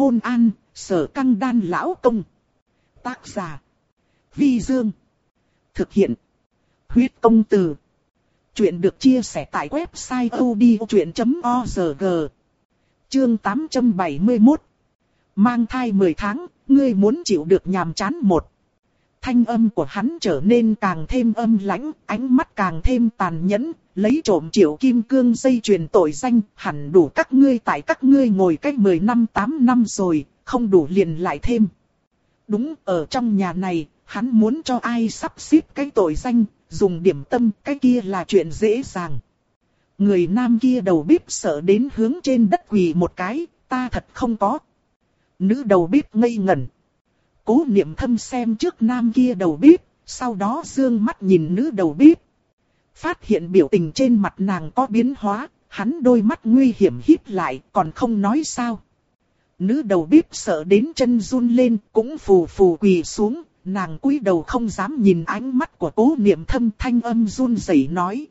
Hôn an, sở căng đan lão công. Tác giả. Vi Dương. Thực hiện. Huyết công từ. Chuyện được chia sẻ tại website odchuyện.org. Chương 871. Mang thai 10 tháng, ngươi muốn chịu được nhàm chán một. Thanh âm của hắn trở nên càng thêm âm lãnh, ánh mắt càng thêm tàn nhẫn, lấy trộm triệu kim cương dây truyền tội danh, hẳn đủ các ngươi tại các ngươi ngồi cách 10 năm 8 năm rồi, không đủ liền lại thêm. Đúng, ở trong nhà này, hắn muốn cho ai sắp xếp cái tội danh, dùng điểm tâm, cái kia là chuyện dễ dàng. Người nam kia đầu bếp sợ đến hướng trên đất quỳ một cái, ta thật không có. Nữ đầu bếp ngây ngẩn. Cố niệm thâm xem trước nam kia đầu bếp, sau đó dương mắt nhìn nữ đầu bếp. Phát hiện biểu tình trên mặt nàng có biến hóa, hắn đôi mắt nguy hiểm híp lại, còn không nói sao. Nữ đầu bếp sợ đến chân run lên, cũng phù phù quỳ xuống, nàng cúi đầu không dám nhìn ánh mắt của cố niệm thâm thanh âm run rẩy nói.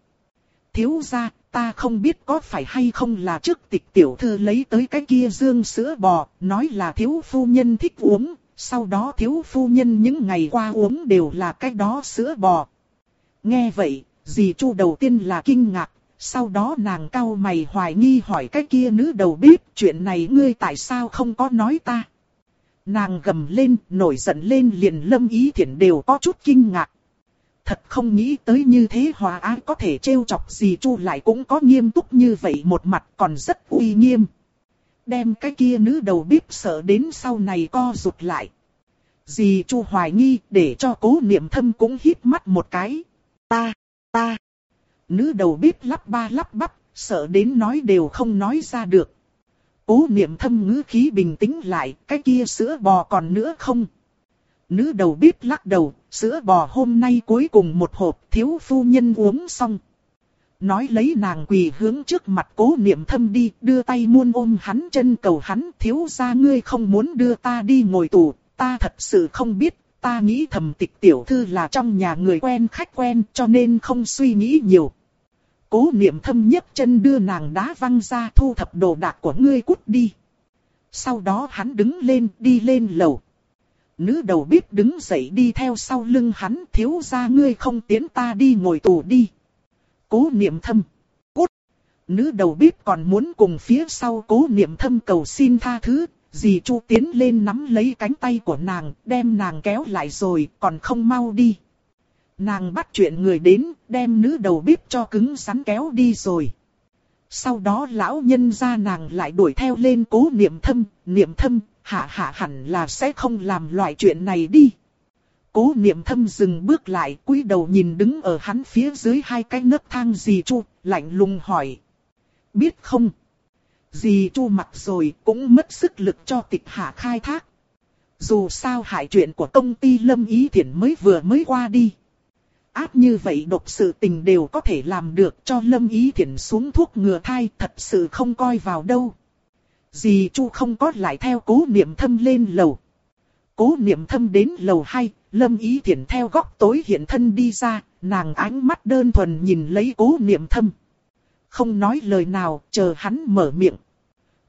Thiếu gia, ta không biết có phải hay không là trước tịch tiểu thư lấy tới cái kia dương sữa bò, nói là thiếu phu nhân thích uống, sau đó thiếu phu nhân những ngày qua uống đều là cái đó sữa bò. Nghe vậy, dì chu đầu tiên là kinh ngạc, sau đó nàng cau mày hoài nghi hỏi cái kia nữ đầu bếp, chuyện này ngươi tại sao không có nói ta. Nàng gầm lên, nổi giận lên liền lâm ý thiện đều có chút kinh ngạc. Thật không nghĩ tới như thế hòa ái có thể trêu chọc gì chu lại cũng có nghiêm túc như vậy một mặt còn rất uy nghiêm. Đem cái kia nữ đầu bếp sợ đến sau này co rụt lại. Dì chu hoài nghi để cho cố niệm thâm cũng hít mắt một cái. Ta, ta. Nữ đầu bếp lắp ba lắp bắp, sợ đến nói đều không nói ra được. Cố niệm thâm ngữ khí bình tĩnh lại, cái kia sữa bò còn nữa không? Nữ đầu bếp lắc đầu, sữa bò hôm nay cuối cùng một hộp thiếu phu nhân uống xong. Nói lấy nàng quỳ hướng trước mặt cố niệm thâm đi, đưa tay muôn ôm hắn chân cầu hắn thiếu ra ngươi không muốn đưa ta đi ngồi tù, ta thật sự không biết, ta nghĩ thầm tịch tiểu thư là trong nhà người quen khách quen cho nên không suy nghĩ nhiều. Cố niệm thâm nhấc chân đưa nàng đá văng ra thu thập đồ đạc của ngươi cút đi. Sau đó hắn đứng lên đi lên lầu. Nữ đầu bếp đứng dậy đi theo sau lưng hắn thiếu ra ngươi không tiến ta đi ngồi tù đi. Cố niệm thâm. Cút. Nữ đầu bếp còn muốn cùng phía sau cố niệm thâm cầu xin tha thứ. Dì Chu tiến lên nắm lấy cánh tay của nàng, đem nàng kéo lại rồi, còn không mau đi. Nàng bắt chuyện người đến, đem nữ đầu bếp cho cứng rắn kéo đi rồi. Sau đó lão nhân ra nàng lại đuổi theo lên cố niệm thâm, niệm thâm, hạ hạ hẳn là sẽ không làm loại chuyện này đi. Cố niệm thâm dừng bước lại, cúi đầu nhìn đứng ở hắn phía dưới hai cái nấc thang dì chu, lạnh lùng hỏi. Biết không? Dì chu mặc rồi cũng mất sức lực cho tịch hạ khai thác. Dù sao hại chuyện của công ty lâm ý thiện mới vừa mới qua đi áp như vậy độc sự tình đều có thể làm được cho Lâm Ý Thiển xuống thuốc ngừa thai thật sự không coi vào đâu. Dì Chu không có lại theo cố niệm thâm lên lầu. Cố niệm thâm đến lầu 2, Lâm Ý Thiển theo góc tối hiện thân đi ra, nàng ánh mắt đơn thuần nhìn lấy cố niệm thâm. Không nói lời nào, chờ hắn mở miệng.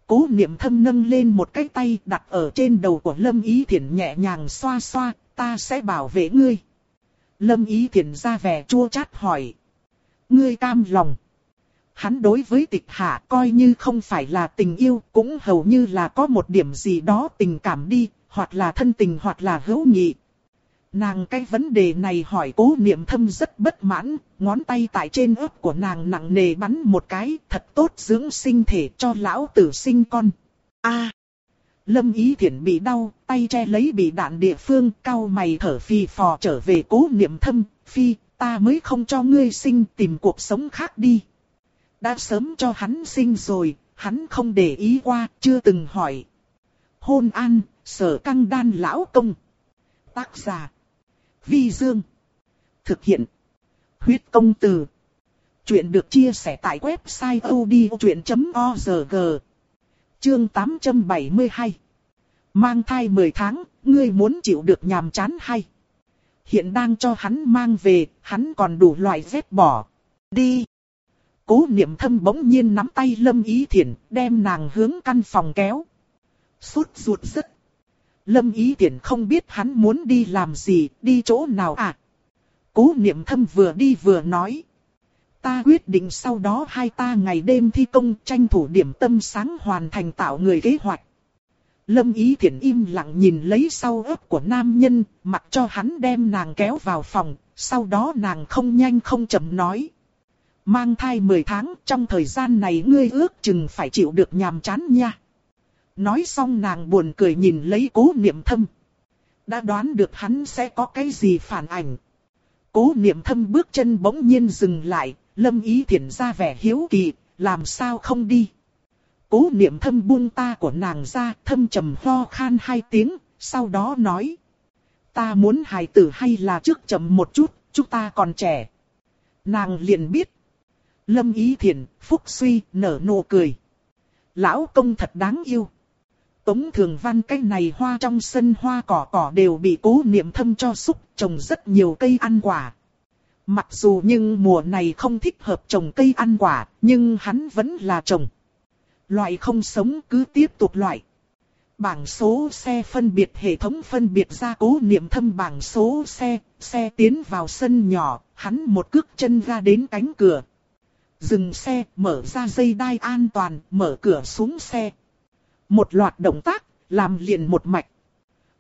Cố niệm thâm nâng lên một cái tay đặt ở trên đầu của Lâm Ý Thiển nhẹ nhàng xoa xoa, ta sẽ bảo vệ ngươi. Lâm Ý Thiển ra vẻ chua chát hỏi. Ngươi cam lòng. Hắn đối với tịch hạ coi như không phải là tình yêu, cũng hầu như là có một điểm gì đó tình cảm đi, hoặc là thân tình hoặc là hữu nghị. Nàng cái vấn đề này hỏi cố niệm thâm rất bất mãn, ngón tay tại trên ớt của nàng nặng nề bắn một cái, thật tốt dưỡng sinh thể cho lão tử sinh con. a Lâm Ý Thiển bị đau, tay che lấy bị đạn địa phương, cao mày thở phi phò trở về cố niệm thâm, phi, ta mới không cho ngươi sinh tìm cuộc sống khác đi. Đã sớm cho hắn sinh rồi, hắn không để ý qua, chưa từng hỏi. Hôn an, sở căng đan lão công. Tác giả. Vi Dương. Thực hiện. Huyết công từ. Chuyện được chia sẻ tại website odchuyện.org. Chương 872 Mang thai 10 tháng, ngươi muốn chịu được nhàm chán hay? Hiện đang cho hắn mang về, hắn còn đủ loại dép bỏ. Đi! Cố niệm thâm bỗng nhiên nắm tay Lâm Ý Thiển, đem nàng hướng căn phòng kéo. Sốt ruột rất. Lâm ý Tiễn không biết hắn muốn đi làm gì, đi chỗ nào à. Cố niệm thâm vừa đi vừa nói. Ta quyết định sau đó hai ta ngày đêm thi công tranh thủ điểm tâm sáng hoàn thành tạo người kế hoạch. Lâm Ý Thiển im lặng nhìn lấy sau ớt của nam nhân, mặc cho hắn đem nàng kéo vào phòng, sau đó nàng không nhanh không chậm nói. Mang thai 10 tháng, trong thời gian này ngươi ước chừng phải chịu được nhàm chán nha. Nói xong nàng buồn cười nhìn lấy cố niệm thâm. Đã đoán được hắn sẽ có cái gì phản ảnh. Cố niệm thâm bước chân bỗng nhiên dừng lại, lâm ý thiển ra vẻ hiếu kỳ, làm sao không đi. Cố niệm thâm buông ta của nàng ra, thâm trầm ho khan hai tiếng, sau đó nói. Ta muốn hài tử hay là trước chậm một chút, chúng ta còn trẻ. Nàng liền biết. Lâm ý thiền phúc suy, nở nụ cười. Lão công thật đáng yêu. Tống thường văn cái này hoa trong sân hoa cỏ cỏ đều bị cố niệm thâm cho xúc trồng rất nhiều cây ăn quả. Mặc dù nhưng mùa này không thích hợp trồng cây ăn quả, nhưng hắn vẫn là trồng. Loại không sống cứ tiếp tục loại. Bảng số xe phân biệt hệ thống phân biệt ra cố niệm thâm bảng số xe, xe tiến vào sân nhỏ, hắn một cước chân ra đến cánh cửa. Dừng xe, mở ra dây đai an toàn, mở cửa xuống xe. Một loạt động tác, làm liền một mạch.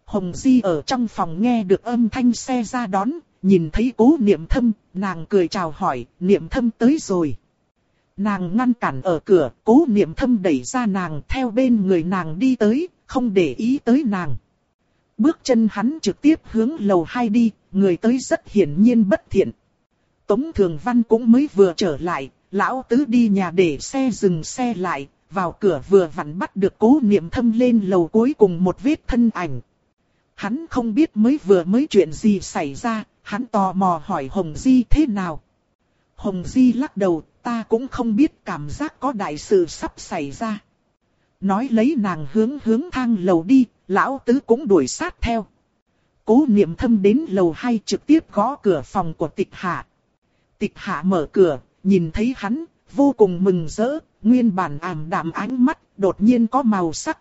Hồng Di ở trong phòng nghe được âm thanh xe ra đón, nhìn thấy cố niệm thâm, nàng cười chào hỏi, niệm thâm tới rồi. Nàng ngăn cản ở cửa, cố niệm thâm đẩy ra nàng theo bên người nàng đi tới, không để ý tới nàng. Bước chân hắn trực tiếp hướng lầu hai đi, người tới rất hiển nhiên bất thiện. Tống Thường Văn cũng mới vừa trở lại, lão tứ đi nhà để xe dừng xe lại, vào cửa vừa vặn bắt được cố niệm thâm lên lầu cuối cùng một vết thân ảnh. Hắn không biết mới vừa mới chuyện gì xảy ra, hắn tò mò hỏi Hồng Di thế nào. Hồng Di lắc đầu, ta cũng không biết cảm giác có đại sự sắp xảy ra. Nói lấy nàng hướng hướng thang lầu đi, lão tứ cũng đuổi sát theo. Cố niệm thâm đến lầu 2 trực tiếp gõ cửa phòng của tịch hạ. Tịch hạ mở cửa, nhìn thấy hắn, vô cùng mừng rỡ, nguyên bản ảm đạm ánh mắt, đột nhiên có màu sắc.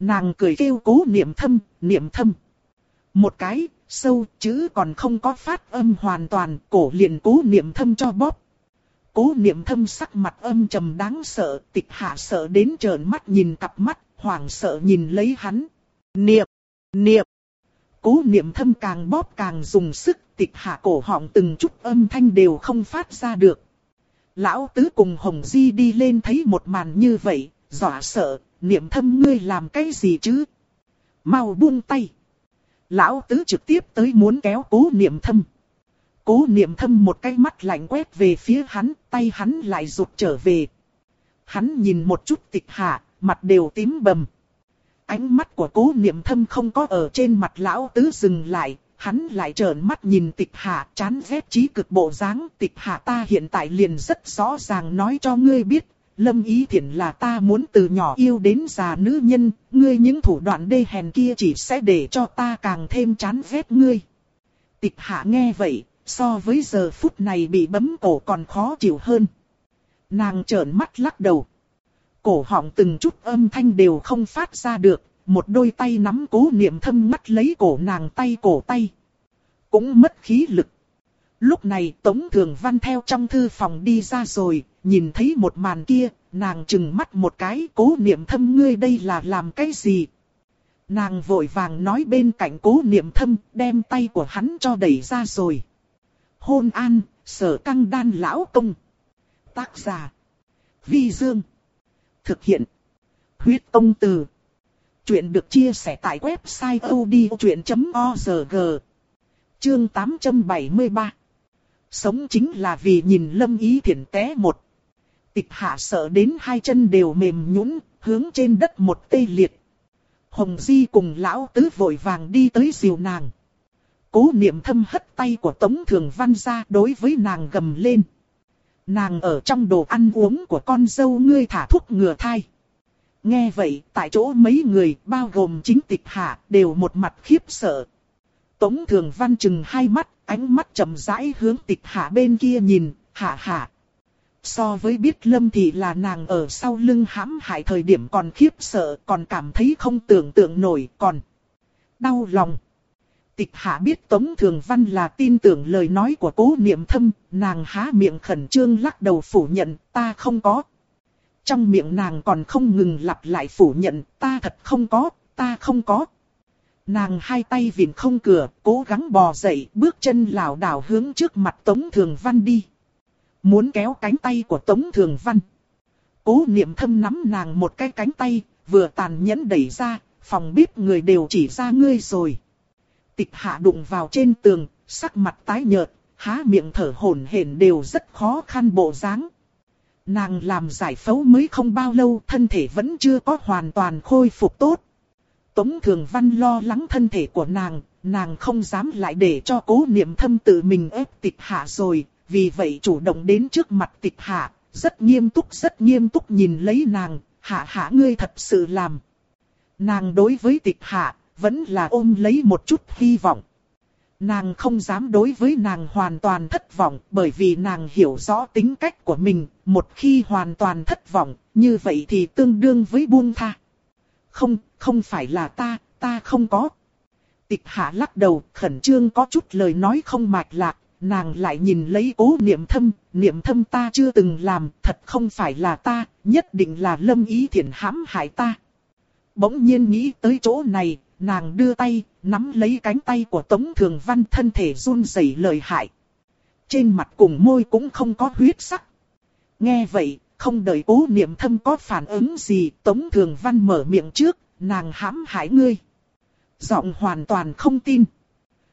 Nàng cười kêu cố niệm thâm, niệm thâm. Một cái, sâu, chữ còn không có phát âm hoàn toàn, cổ liền cố niệm thâm cho bóp. Cố niệm thâm sắc mặt âm trầm đáng sợ, tịch hạ sợ đến trợn mắt nhìn cặp mắt, hoảng sợ nhìn lấy hắn. Niệm, niệm. Cố niệm thâm càng bóp càng dùng sức, tịch hạ cổ họng từng chút âm thanh đều không phát ra được. Lão tứ cùng Hồng Di đi lên thấy một màn như vậy, dọa sợ, niệm thâm ngươi làm cái gì chứ? Mau buông tay. Lão tứ trực tiếp tới muốn kéo cố niệm thâm. Cố niệm thâm một cái mắt lạnh quét về phía hắn, tay hắn lại rụt trở về. Hắn nhìn một chút tịch hạ, mặt đều tím bầm. Ánh mắt của cố niệm thâm không có ở trên mặt lão tứ dừng lại, hắn lại trợn mắt nhìn tịch hạ chán ghét trí cực bộ dáng tịch hạ ta hiện tại liền rất rõ ràng nói cho ngươi biết, lâm ý thiện là ta muốn từ nhỏ yêu đến già nữ nhân, ngươi những thủ đoạn đê hèn kia chỉ sẽ để cho ta càng thêm chán ghét ngươi. Tịch hạ nghe vậy, so với giờ phút này bị bấm cổ còn khó chịu hơn. Nàng trợn mắt lắc đầu. Cổ họng từng chút âm thanh đều không phát ra được, một đôi tay nắm cố niệm thâm mắt lấy cổ nàng tay cổ tay. Cũng mất khí lực. Lúc này Tống Thường Văn theo trong thư phòng đi ra rồi, nhìn thấy một màn kia, nàng chừng mắt một cái cố niệm thâm ngươi đây là làm cái gì. Nàng vội vàng nói bên cạnh cố niệm thâm, đem tay của hắn cho đẩy ra rồi. Hôn an, sở căng đan lão công. Tác giả. Vi Dương. Thực hiện. Huyết công từ. Chuyện được chia sẻ tại website odchuyện.org. Chương 873. Sống chính là vì nhìn lâm ý thiện té một. Tịch hạ sợ đến hai chân đều mềm nhũn, hướng trên đất một tê liệt. Hồng Di cùng lão tứ vội vàng đi tới diều nàng. Cố niệm thâm hất tay của Tống Thường Văn ra đối với nàng gầm lên. Nàng ở trong đồ ăn uống của con dâu ngươi thả thuốc ngừa thai. Nghe vậy, tại chỗ mấy người, bao gồm chính tịch hạ, đều một mặt khiếp sợ. Tống Thường Văn chừng hai mắt, ánh mắt chậm rãi hướng tịch hạ bên kia nhìn, hạ hạ. so với biết Lâm thì là nàng ở sau lưng hãm hại thời điểm còn khiếp sợ, còn cảm thấy không tưởng tượng nổi, còn đau lòng. Tịch hạ biết Tống Thường Văn là tin tưởng lời nói của cố niệm thâm, nàng há miệng khẩn trương lắc đầu phủ nhận, ta không có. Trong miệng nàng còn không ngừng lặp lại phủ nhận, ta thật không có, ta không có. Nàng hai tay vịn không cửa, cố gắng bò dậy, bước chân lảo đảo hướng trước mặt Tống Thường Văn đi. Muốn kéo cánh tay của Tống Thường Văn. Cố niệm thâm nắm nàng một cái cánh tay, vừa tàn nhẫn đẩy ra, phòng bếp người đều chỉ ra ngươi rồi. Tịch hạ đụng vào trên tường, sắc mặt tái nhợt, há miệng thở hổn hển đều rất khó khăn bộ dáng. Nàng làm giải phẫu mới không bao lâu, thân thể vẫn chưa có hoàn toàn khôi phục tốt. Tống Thường Văn lo lắng thân thể của nàng, nàng không dám lại để cho cố niệm thâm tự mình ép tịch hạ rồi, vì vậy chủ động đến trước mặt tịch hạ, rất nghiêm túc rất nghiêm túc nhìn lấy nàng, hạ hạ ngươi thật sự làm. Nàng đối với tịch hạ, vẫn là ôm lấy một chút hy vọng. Nàng không dám đối với nàng hoàn toàn thất vọng bởi vì nàng hiểu rõ tính cách của mình, một khi hoàn toàn thất vọng, như vậy thì tương đương với buông tha. Không, không phải là ta, ta không có. Tịch hạ lắc đầu, khẩn trương có chút lời nói không mạch lạc, nàng lại nhìn lấy cố niệm thâm, niệm thâm ta chưa từng làm, thật không phải là ta, nhất định là lâm ý thiện hãm hại ta. Bỗng nhiên nghĩ tới chỗ này, nàng đưa tay, nắm lấy cánh tay của Tống Thường Văn thân thể run rẩy lời hại. Trên mặt cùng môi cũng không có huyết sắc. Nghe vậy, không đợi cố niệm thâm có phản ứng gì, Tống Thường Văn mở miệng trước, nàng hãm hại ngươi. Giọng hoàn toàn không tin.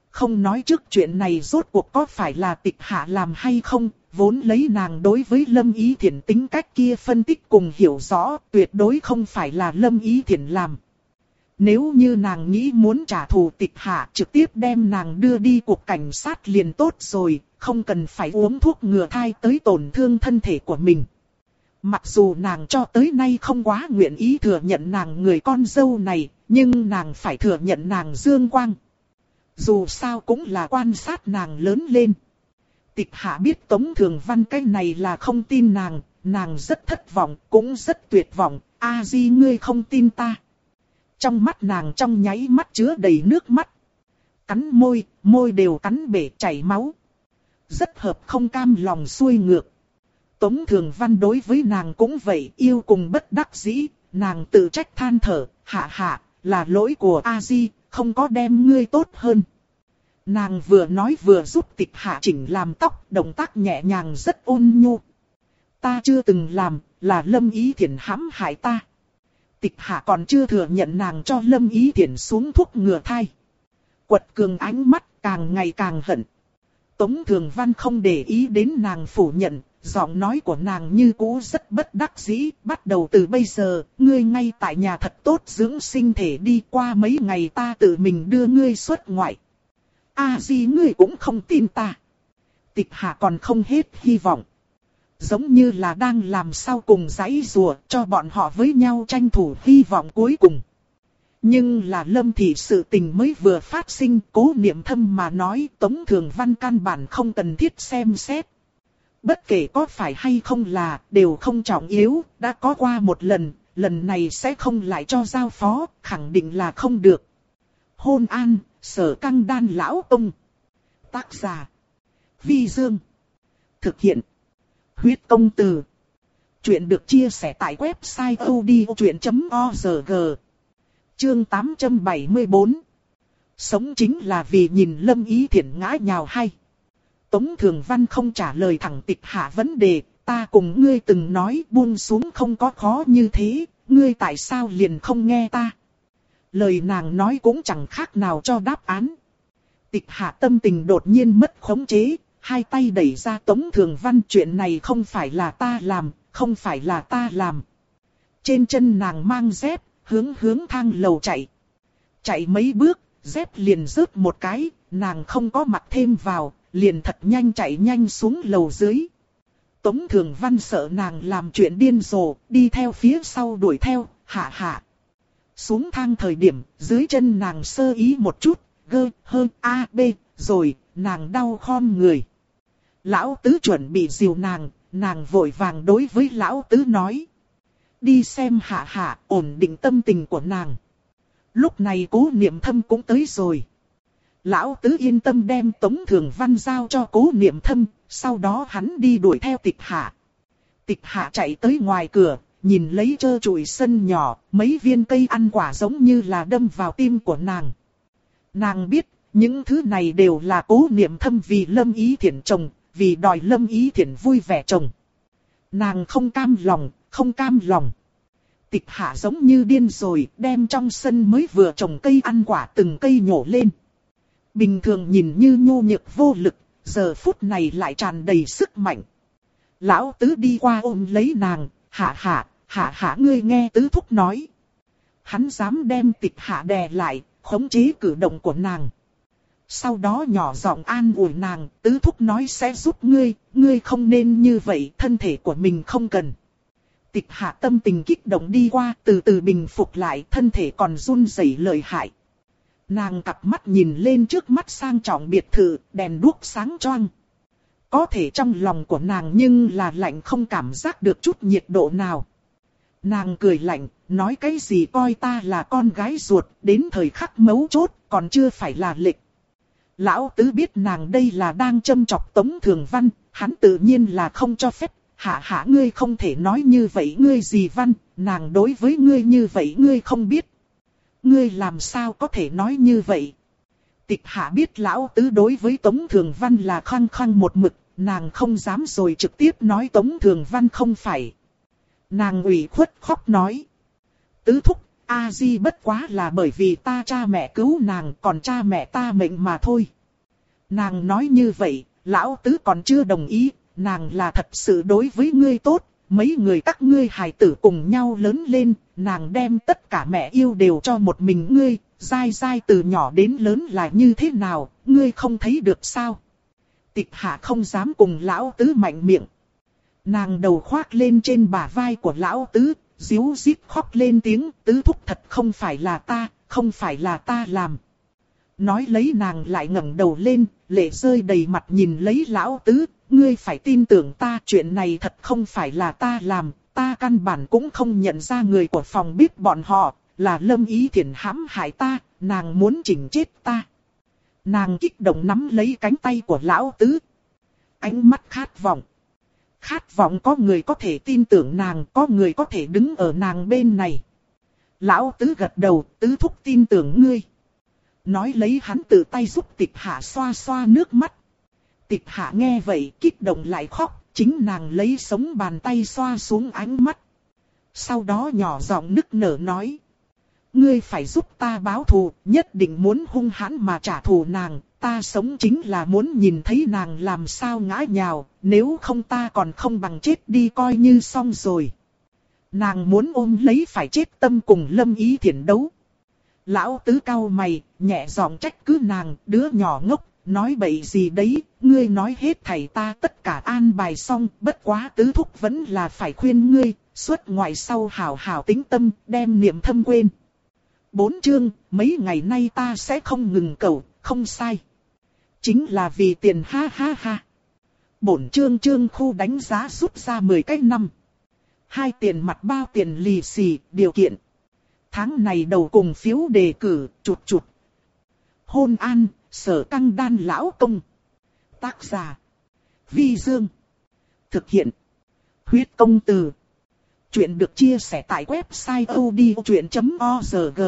Không nói trước chuyện này rốt cuộc có phải là tịch hạ làm hay không, vốn lấy nàng đối với lâm ý thiện tính cách kia phân tích cùng hiểu rõ, tuyệt đối không phải là lâm ý thiện làm. Nếu như nàng nghĩ muốn trả thù tịch hạ trực tiếp đem nàng đưa đi cuộc cảnh sát liền tốt rồi, không cần phải uống thuốc ngừa thai tới tổn thương thân thể của mình. Mặc dù nàng cho tới nay không quá nguyện ý thừa nhận nàng người con dâu này, nhưng nàng phải thừa nhận nàng dương quang. Dù sao cũng là quan sát nàng lớn lên. Tịch hạ biết Tống Thường Văn cái này là không tin nàng, nàng rất thất vọng, cũng rất tuyệt vọng, a di ngươi không tin ta. Trong mắt nàng trong nháy mắt chứa đầy nước mắt. Cắn môi, môi đều cắn bể chảy máu. Rất hợp không cam lòng xuôi ngược. Tống Thường Văn đối với nàng cũng vậy, yêu cùng bất đắc dĩ, nàng tự trách than thở, hạ hạ, là lỗi của A-di, không có đem ngươi tốt hơn. Nàng vừa nói vừa giúp tịch hạ chỉnh làm tóc, động tác nhẹ nhàng rất ôn nhu. Ta chưa từng làm, là lâm ý thiện hãm hại ta. Tịch hạ còn chưa thừa nhận nàng cho lâm ý thiển xuống thuốc ngừa thai. Quật cường ánh mắt càng ngày càng hận. Tống Thường Văn không để ý đến nàng phủ nhận, giọng nói của nàng như cũ rất bất đắc dĩ, bắt đầu từ bây giờ, ngươi ngay tại nhà thật tốt dưỡng sinh thể đi qua mấy ngày ta tự mình đưa ngươi xuất ngoại. a gì ngươi cũng không tin ta. Tịch hạ còn không hết hy vọng. Giống như là đang làm sao cùng giấy rùa cho bọn họ với nhau tranh thủ hy vọng cuối cùng. Nhưng là lâm thị sự tình mới vừa phát sinh cố niệm thâm mà nói tống thường văn căn bản không cần thiết xem xét. Bất kể có phải hay không là, đều không trọng yếu, đã có qua một lần, lần này sẽ không lại cho giao phó, khẳng định là không được. Hôn an, sở căng đan lão ông. Tác giả. Vi Dương. Thực hiện. Huyết công từ. Chuyện được chia sẻ tại website odchuyện.org. Chương 874. Sống chính là vì nhìn lâm ý thiện ngã nhào hay. Tống Thường Văn không trả lời thẳng tịch hạ vấn đề, ta cùng ngươi từng nói buông xuống không có khó như thế, ngươi tại sao liền không nghe ta. Lời nàng nói cũng chẳng khác nào cho đáp án. Tịch hạ tâm tình đột nhiên mất khống chế, hai tay đẩy ra Tống Thường Văn chuyện này không phải là ta làm, không phải là ta làm. Trên chân nàng mang dép, hướng hướng thang lầu chạy. Chạy mấy bước, dép liền rớt một cái, nàng không có mặt thêm vào, liền thật nhanh chạy nhanh xuống lầu dưới. Tống Thường Văn sợ nàng làm chuyện điên rồ, đi theo phía sau đuổi theo, hạ hạ. Xuống thang thời điểm, dưới chân nàng sơ ý một chút, gơ, hơ, a, b, rồi, nàng đau khom người. Lão tứ chuẩn bị dìu nàng, nàng vội vàng đối với lão tứ nói. Đi xem hạ hạ, ổn định tâm tình của nàng. Lúc này cố niệm thâm cũng tới rồi. Lão tứ yên tâm đem tống thường văn giao cho cố niệm thâm, sau đó hắn đi đuổi theo tịch hạ. Tịch hạ chạy tới ngoài cửa, nhìn lấy trơ trụi sân nhỏ, mấy viên cây ăn quả giống như là đâm vào tim của nàng. Nàng biết, những thứ này đều là cố niệm thâm vì lâm ý thiện chồng, vì đòi lâm ý thiện vui vẻ chồng. Nàng không cam lòng, không cam lòng. Tịch hạ giống như điên rồi, đem trong sân mới vừa trồng cây ăn quả từng cây nhổ lên. Bình thường nhìn như nhu nhược vô lực, giờ phút này lại tràn đầy sức mạnh. Lão tứ đi qua ôm lấy nàng, hạ hạ, hạ hạ ngươi nghe tứ thúc nói. Hắn dám đem tịch hạ đè lại, khống chế cử động của nàng. Sau đó nhỏ giọng an ủi nàng, tứ thúc nói sẽ giúp ngươi, ngươi không nên như vậy, thân thể của mình không cần. Tịch hạ tâm tình kích động đi qua, từ từ bình phục lại, thân thể còn run rẩy lợi hại. Nàng cặp mắt nhìn lên trước mắt sang trọng biệt thự, đèn đuốc sáng choang. Có thể trong lòng của nàng nhưng là lạnh không cảm giác được chút nhiệt độ nào. Nàng cười lạnh, nói cái gì coi ta là con gái ruột, đến thời khắc mấu chốt, còn chưa phải là lịch. Lão tứ biết nàng đây là đang châm chọc Tống Thường Văn, hắn tự nhiên là không cho phép, hạ hạ ngươi không thể nói như vậy ngươi gì văn, nàng đối với ngươi như vậy ngươi không biết. Ngươi làm sao có thể nói như vậy? Tịch hạ biết lão tứ đối với Tống Thường Văn là khăng khăng một mực, nàng không dám rồi trực tiếp nói Tống Thường Văn không phải. Nàng ủy khuất khóc nói. Tứ thúc, A-di bất quá là bởi vì ta cha mẹ cứu nàng còn cha mẹ ta mệnh mà thôi. Nàng nói như vậy, lão tứ còn chưa đồng ý, nàng là thật sự đối với ngươi tốt, mấy người các ngươi hài tử cùng nhau lớn lên, nàng đem tất cả mẹ yêu đều cho một mình ngươi, dai dai từ nhỏ đến lớn là như thế nào, ngươi không thấy được sao? Tịch hạ không dám cùng lão tứ mạnh miệng. Nàng đầu khoác lên trên bả vai của lão tứ, díu dít khóc lên tiếng, tứ thúc thật không phải là ta, không phải là ta làm. Nói lấy nàng lại ngẩng đầu lên, lệ rơi đầy mặt nhìn lấy lão tứ, ngươi phải tin tưởng ta, chuyện này thật không phải là ta làm, ta căn bản cũng không nhận ra người của phòng biết bọn họ, là lâm ý thiện hãm hại ta, nàng muốn chỉnh chết ta. Nàng kích động nắm lấy cánh tay của lão tứ. Ánh mắt khát vọng. Khát vọng có người có thể tin tưởng nàng, có người có thể đứng ở nàng bên này. Lão tứ gật đầu, tứ thúc tin tưởng ngươi. Nói lấy hắn tự tay giúp tịch hạ xoa xoa nước mắt. Tịch hạ nghe vậy kích động lại khóc, chính nàng lấy sống bàn tay xoa xuống ánh mắt. Sau đó nhỏ giọng nức nở nói. Ngươi phải giúp ta báo thù, nhất định muốn hung hãn mà trả thù nàng, ta sống chính là muốn nhìn thấy nàng làm sao ngã nhào, nếu không ta còn không bằng chết đi coi như xong rồi. Nàng muốn ôm lấy phải chết tâm cùng lâm ý thiện đấu. Lão tứ cao mày, nhẹ giọng trách cứ nàng, đứa nhỏ ngốc, nói bậy gì đấy, ngươi nói hết thầy ta tất cả an bài xong, bất quá tứ thúc vẫn là phải khuyên ngươi, suốt ngoài sau hào hào tính tâm, đem niệm thâm quên. Bốn chương, mấy ngày nay ta sẽ không ngừng cầu, không sai. Chính là vì tiền ha ha ha. Bổn chương chương khu đánh giá rút ra 10 cái năm. Hai tiền mặt bao tiền lì xì, điều kiện. Tháng này đầu cùng phiếu đề cử, chụt chụt. Hôn an, sở căng đan lão công. Tác giả. Vi Dương. Thực hiện. Huyết công từ. Chuyện được chia sẻ tại website odchuyện.org.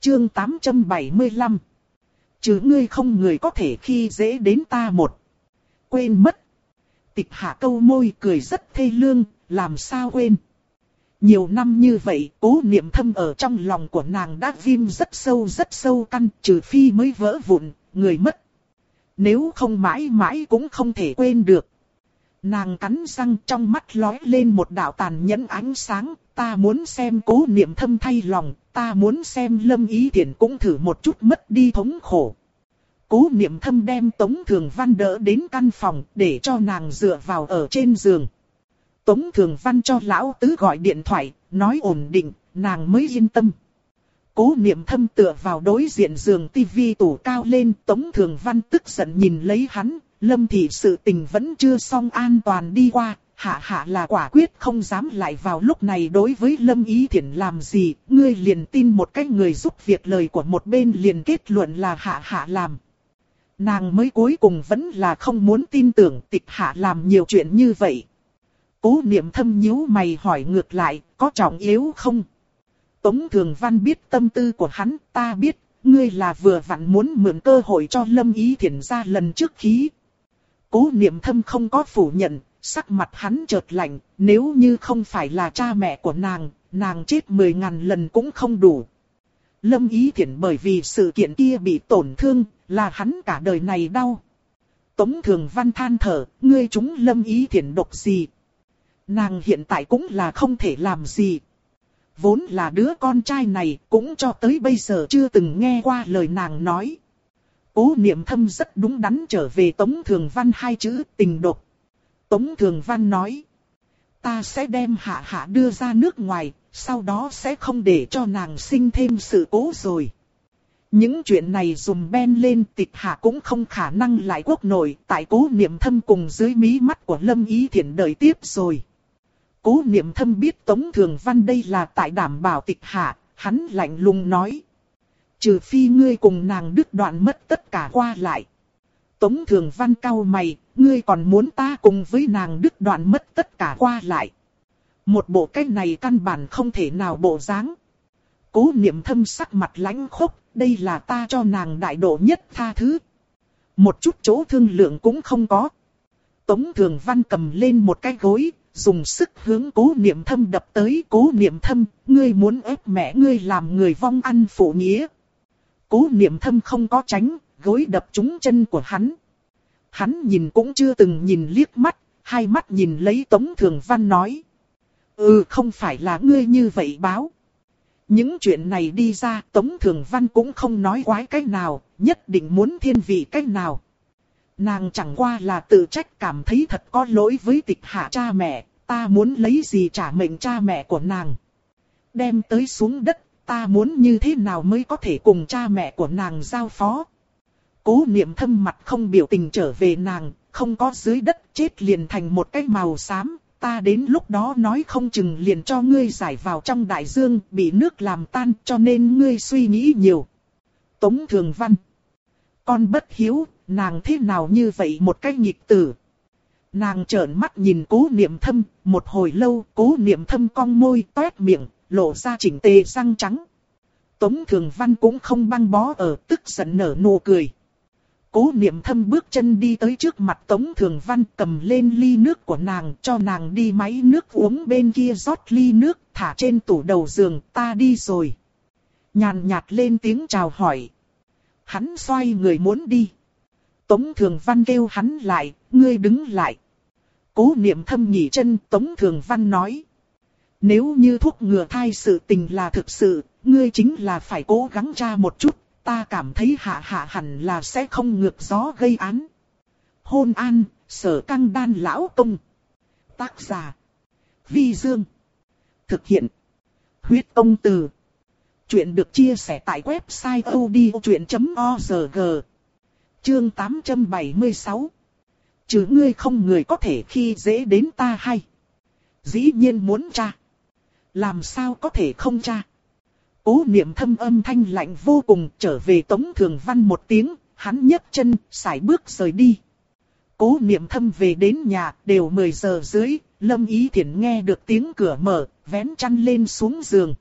Chương 875. Chứ ngươi không người có thể khi dễ đến ta một. Quên mất. Tịch hạ câu môi cười rất thê lương, làm sao quên. Nhiều năm như vậy, cố niệm thâm ở trong lòng của nàng đã viêm rất sâu rất sâu căn, trừ phi mới vỡ vụn, người mất. Nếu không mãi mãi cũng không thể quên được. Nàng cắn răng trong mắt lói lên một đạo tàn nhẫn ánh sáng, ta muốn xem cố niệm thâm thay lòng, ta muốn xem lâm ý thiện cũng thử một chút mất đi thống khổ. Cố niệm thâm đem Tống Thường Văn đỡ đến căn phòng để cho nàng dựa vào ở trên giường. Tống Thường Văn cho lão tứ gọi điện thoại, nói ổn định, nàng mới yên tâm. Cố niệm thâm tựa vào đối diện giường tivi tủ cao lên, Tống Thường Văn tức giận nhìn lấy hắn, lâm thị sự tình vẫn chưa xong an toàn đi qua, hạ hạ là quả quyết không dám lại vào lúc này đối với lâm ý thiện làm gì, ngươi liền tin một cái người giúp việc lời của một bên liền kết luận là hạ hạ làm. Nàng mới cuối cùng vẫn là không muốn tin tưởng tịch hạ làm nhiều chuyện như vậy. Cố niệm thâm nhíu mày hỏi ngược lại, có trọng yếu không? Tống Thường Văn biết tâm tư của hắn, ta biết, ngươi là vừa vặn muốn mượn cơ hội cho Lâm Ý Thiển ra lần trước khí. Cố niệm thâm không có phủ nhận, sắc mặt hắn chợt lạnh, nếu như không phải là cha mẹ của nàng, nàng chết mười ngàn lần cũng không đủ. Lâm Ý Thiển bởi vì sự kiện kia bị tổn thương, là hắn cả đời này đau. Tống Thường Văn than thở, ngươi chúng Lâm Ý Thiển độc gì? Nàng hiện tại cũng là không thể làm gì. Vốn là đứa con trai này cũng cho tới bây giờ chưa từng nghe qua lời nàng nói. Cố niệm thâm rất đúng đắn trở về Tống Thường Văn hai chữ tình độc. Tống Thường Văn nói. Ta sẽ đem hạ hạ đưa ra nước ngoài, sau đó sẽ không để cho nàng sinh thêm sự cố rồi. Những chuyện này dùng ben lên tịch hạ cũng không khả năng lại quốc nội tại cố niệm thâm cùng dưới mí mắt của Lâm Ý Thiển đợi tiếp rồi. Cố niệm thâm biết Tống Thường Văn đây là tại đảm bảo tịch hạ, hắn lạnh lùng nói. Trừ phi ngươi cùng nàng đứt đoạn mất tất cả qua lại. Tống Thường Văn cau mày, ngươi còn muốn ta cùng với nàng đứt đoạn mất tất cả qua lại. Một bộ cách này căn bản không thể nào bộ dáng. Cố niệm thâm sắc mặt lãnh khốc, đây là ta cho nàng đại độ nhất tha thứ. Một chút chỗ thương lượng cũng không có. Tống Thường Văn cầm lên một cái gối, dùng sức hướng cố niệm thâm đập tới cố niệm thâm, ngươi muốn ép mẹ ngươi làm người vong ăn phụ nghĩa. Cố niệm thâm không có tránh, gối đập trúng chân của hắn. Hắn nhìn cũng chưa từng nhìn liếc mắt, hai mắt nhìn lấy Tống Thường Văn nói. Ừ không phải là ngươi như vậy báo. Những chuyện này đi ra Tống Thường Văn cũng không nói quái cách nào, nhất định muốn thiên vị cách nào. Nàng chẳng qua là tự trách cảm thấy thật có lỗi với tịch hạ cha mẹ, ta muốn lấy gì trả mệnh cha mẹ của nàng. Đem tới xuống đất, ta muốn như thế nào mới có thể cùng cha mẹ của nàng giao phó. Cố niệm thâm mặt không biểu tình trở về nàng, không có dưới đất chết liền thành một cái màu xám, ta đến lúc đó nói không chừng liền cho ngươi giải vào trong đại dương, bị nước làm tan cho nên ngươi suy nghĩ nhiều. Tống Thường Văn Con bất hiếu, nàng thế nào như vậy một cái nghịch tử. Nàng trợn mắt nhìn cố niệm thâm, một hồi lâu cố niệm thâm cong môi toét miệng, lộ ra chỉnh tề răng trắng. Tống Thường Văn cũng không băng bó ở tức giận nở nụ cười. Cố niệm thâm bước chân đi tới trước mặt Tống Thường Văn cầm lên ly nước của nàng cho nàng đi máy nước uống bên kia rót ly nước thả trên tủ đầu giường ta đi rồi. Nhàn nhạt lên tiếng chào hỏi. Hắn xoay người muốn đi. Tống Thường Văn kêu hắn lại, ngươi đứng lại. Cố niệm thâm nhỉ chân Tống Thường Văn nói. Nếu như thuốc ngừa thai sự tình là thực sự, ngươi chính là phải cố gắng tra một chút, ta cảm thấy hạ hạ hẳn là sẽ không ngược gió gây án. Hôn an, sở căng đan lão công. Tác giả. Vi Dương. Thực hiện. Huyết công từ. Chuyện được chia sẻ tại website odchuyện.org. Chương 876. Chứ ngươi không người có thể khi dễ đến ta hay. Dĩ nhiên muốn tra. Làm sao có thể không tra. Cố niệm thâm âm thanh lạnh vô cùng trở về Tống Thường Văn một tiếng, hắn nhấc chân, sải bước rời đi. Cố niệm thâm về đến nhà, đều 10 giờ dưới, Lâm Ý Thiển nghe được tiếng cửa mở, vén chăn lên xuống giường.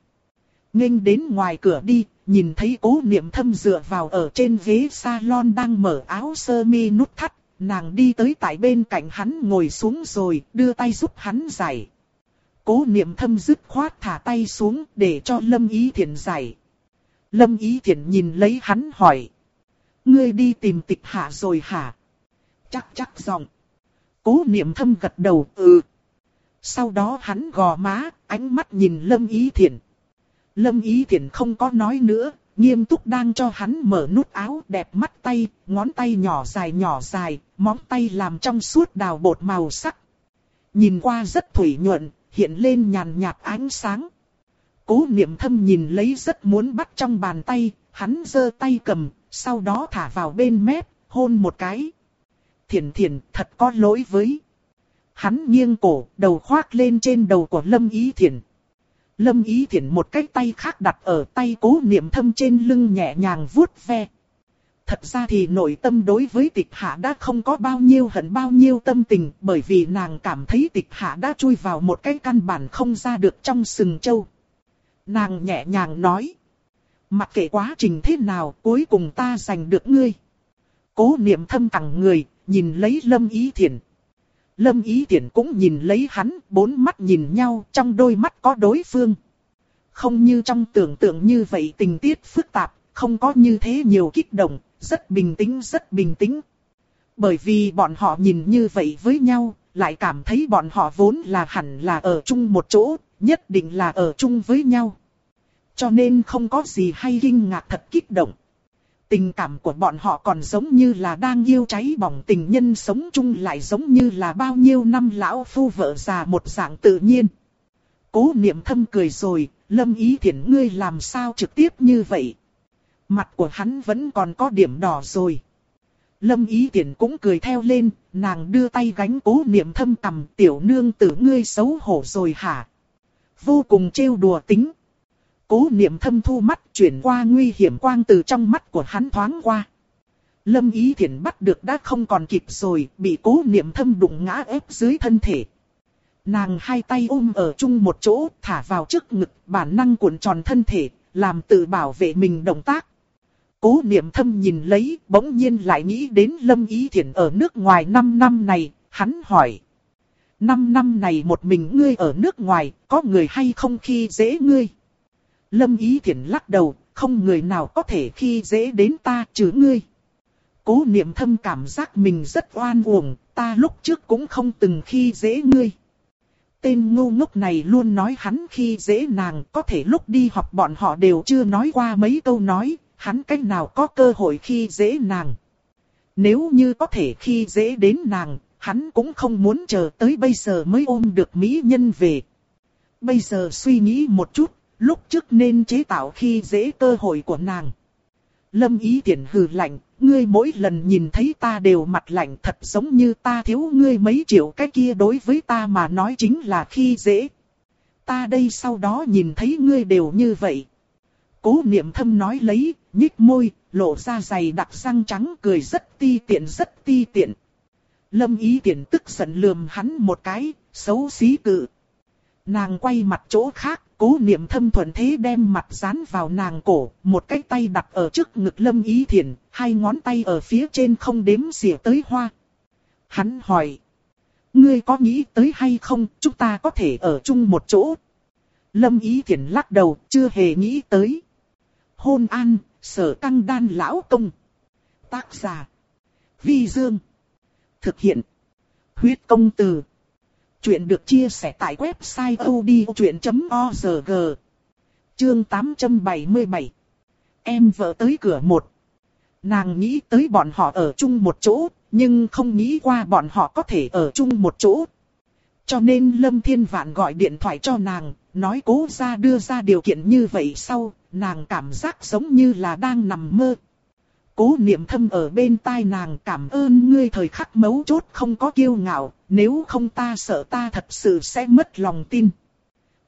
nghênh đến ngoài cửa đi, nhìn thấy cố niệm thâm dựa vào ở trên ghế salon đang mở áo sơ mi nút thắt, nàng đi tới tại bên cạnh hắn ngồi xuống rồi, đưa tay giúp hắn giải. Cố niệm thâm dứt khoát thả tay xuống để cho Lâm Ý Thiển giải. Lâm Ý Thiển nhìn lấy hắn hỏi. Ngươi đi tìm tịch hạ rồi hả? Chắc chắc giọng. Cố niệm thâm gật đầu ừ. Sau đó hắn gò má, ánh mắt nhìn Lâm Ý Thiển. Lâm Ý Thiển không có nói nữa, nghiêm túc đang cho hắn mở nút áo đẹp mắt tay, ngón tay nhỏ dài nhỏ dài, móng tay làm trong suốt đào bột màu sắc. Nhìn qua rất thủy nhuận, hiện lên nhàn nhạt ánh sáng. Cố niệm thâm nhìn lấy rất muốn bắt trong bàn tay, hắn giơ tay cầm, sau đó thả vào bên mép, hôn một cái. Thiển thiển thật có lỗi với. Hắn nghiêng cổ, đầu khoác lên trên đầu của Lâm Ý Thiển. Lâm Ý Thiển một cái tay khác đặt ở tay cố niệm thâm trên lưng nhẹ nhàng vuốt ve. Thật ra thì nội tâm đối với tịch hạ đã không có bao nhiêu hận bao nhiêu tâm tình bởi vì nàng cảm thấy tịch hạ đã chui vào một cái căn bản không ra được trong sừng châu. Nàng nhẹ nhàng nói. Mặc kệ quá trình thế nào cuối cùng ta giành được ngươi. Cố niệm thâm tặng người, nhìn lấy lâm ý thiện. Lâm ý thiện cũng nhìn lấy hắn, bốn mắt nhìn nhau, trong đôi mắt có đối phương. Không như trong tưởng tượng như vậy tình tiết phức tạp, không có như thế nhiều kích động, rất bình tĩnh rất bình tĩnh. Bởi vì bọn họ nhìn như vậy với nhau, lại cảm thấy bọn họ vốn là hẳn là ở chung một chỗ, nhất định là ở chung với nhau. Cho nên không có gì hay kinh ngạc thật kích động. Tình cảm của bọn họ còn giống như là đang yêu cháy bỏng tình nhân sống chung lại giống như là bao nhiêu năm lão phu vợ già một dạng tự nhiên. Cố niệm thâm cười rồi, lâm ý thiện ngươi làm sao trực tiếp như vậy. Mặt của hắn vẫn còn có điểm đỏ rồi. Lâm ý tiện cũng cười theo lên, nàng đưa tay gánh cố niệm thâm cầm tiểu nương tử ngươi xấu hổ rồi hả? Vô cùng trêu đùa tính. Cố niệm thâm thu mắt chuyển qua nguy hiểm quang từ trong mắt của hắn thoáng qua. Lâm ý thiện bắt được đã không còn kịp rồi, bị cố niệm thâm đụng ngã ép dưới thân thể. Nàng hai tay ôm ở chung một chỗ, thả vào trước ngực, bản năng cuộn tròn thân thể, làm tự bảo vệ mình động tác. Cố niệm thâm nhìn lấy, bỗng nhiên lại nghĩ đến Lâm Ý Thiển ở nước ngoài 5 năm này, hắn hỏi. 5 năm này một mình ngươi ở nước ngoài, có người hay không khi dễ ngươi? Lâm Ý Thiển lắc đầu, không người nào có thể khi dễ đến ta chứ ngươi. Cố niệm thâm cảm giác mình rất oan uổng, ta lúc trước cũng không từng khi dễ ngươi. Tên ngu ngốc này luôn nói hắn khi dễ nàng, có thể lúc đi học bọn họ đều chưa nói qua mấy câu nói, hắn cách nào có cơ hội khi dễ nàng. Nếu như có thể khi dễ đến nàng, hắn cũng không muốn chờ tới bây giờ mới ôm được mỹ nhân về. Bây giờ suy nghĩ một chút, lúc trước nên chế tạo khi dễ cơ hội của nàng. Lâm ý tiện hừ lạnh, ngươi mỗi lần nhìn thấy ta đều mặt lạnh thật giống như ta thiếu ngươi mấy triệu cái kia đối với ta mà nói chính là khi dễ. Ta đây sau đó nhìn thấy ngươi đều như vậy. Cố niệm thâm nói lấy, nhích môi, lộ ra dày đặc răng trắng cười rất ti tiện rất ti tiện. Lâm ý tiện tức giận lườm hắn một cái, xấu xí cự. Nàng quay mặt chỗ khác, cố niệm thâm thuận thế đem mặt dán vào nàng cổ, một cái tay đặt ở trước ngực lâm ý thiện, hai ngón tay ở phía trên không đếm xỉa tới hoa. Hắn hỏi, ngươi có nghĩ tới hay không, chúng ta có thể ở chung một chỗ. Lâm ý thiện lắc đầu, chưa hề nghĩ tới. Hôn an, sở căng đan lão công. Tác giả. Vi Dương. Thực hiện. Huyết công từ. Chuyện được chia sẻ tại website odchuyện.org. Chương 877. Em vợ tới cửa một. Nàng nghĩ tới bọn họ ở chung một chỗ, nhưng không nghĩ qua bọn họ có thể ở chung một chỗ. Cho nên Lâm Thiên Vạn gọi điện thoại cho nàng, nói cố ra đưa ra điều kiện như vậy sau, nàng cảm giác giống như là đang nằm mơ. Cố niệm thâm ở bên tai nàng cảm ơn ngươi thời khắc mấu chốt không có kiêu ngạo, nếu không ta sợ ta thật sự sẽ mất lòng tin.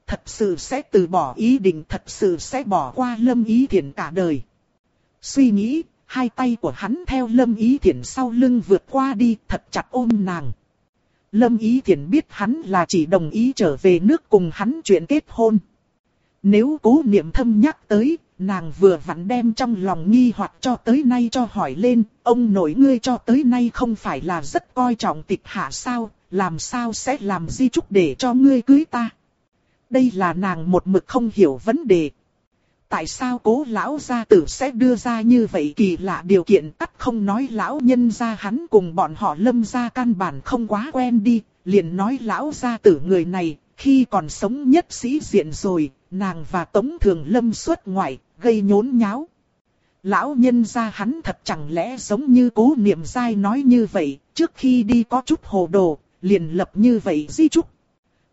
Thật sự sẽ từ bỏ ý định thật sự sẽ bỏ qua lâm ý thiện cả đời. Suy nghĩ, hai tay của hắn theo lâm ý thiện sau lưng vượt qua đi thật chặt ôm nàng. Lâm ý thiện biết hắn là chỉ đồng ý trở về nước cùng hắn chuyện kết hôn. Nếu cố niệm thâm nhắc tới, nàng vừa vặn đem trong lòng nghi hoặc cho tới nay cho hỏi lên, ông nội ngươi cho tới nay không phải là rất coi trọng tịch hạ sao, làm sao sẽ làm di trúc để cho ngươi cưới ta. Đây là nàng một mực không hiểu vấn đề. Tại sao cố lão gia tử sẽ đưa ra như vậy kỳ lạ điều kiện tắt không nói lão nhân gia hắn cùng bọn họ lâm gia căn bản không quá quen đi, liền nói lão gia tử người này, khi còn sống nhất sĩ diện rồi, nàng và Tống Thường Lâm xuất ngoại, gây nhốn nháo. Lão nhân gia hắn thật chẳng lẽ giống như cố niệm giai nói như vậy, trước khi đi có chút hồ đồ, liền lập như vậy di trúc.